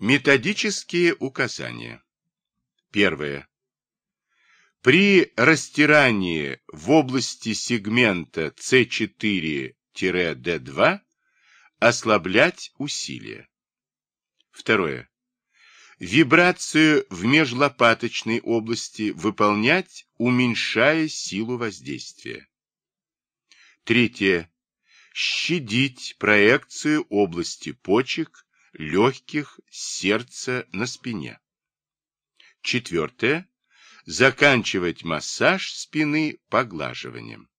Методические указания. Первое. При растирании в области сегмента C4-D2 ослаблять усилие. Второе. Вибрацию в межлопаточной области выполнять, уменьшая силу воздействия. Третье. Щадить проекцию области почек, легких, сердца на спине. Четвертое. Заканчивать массаж спины поглаживанием.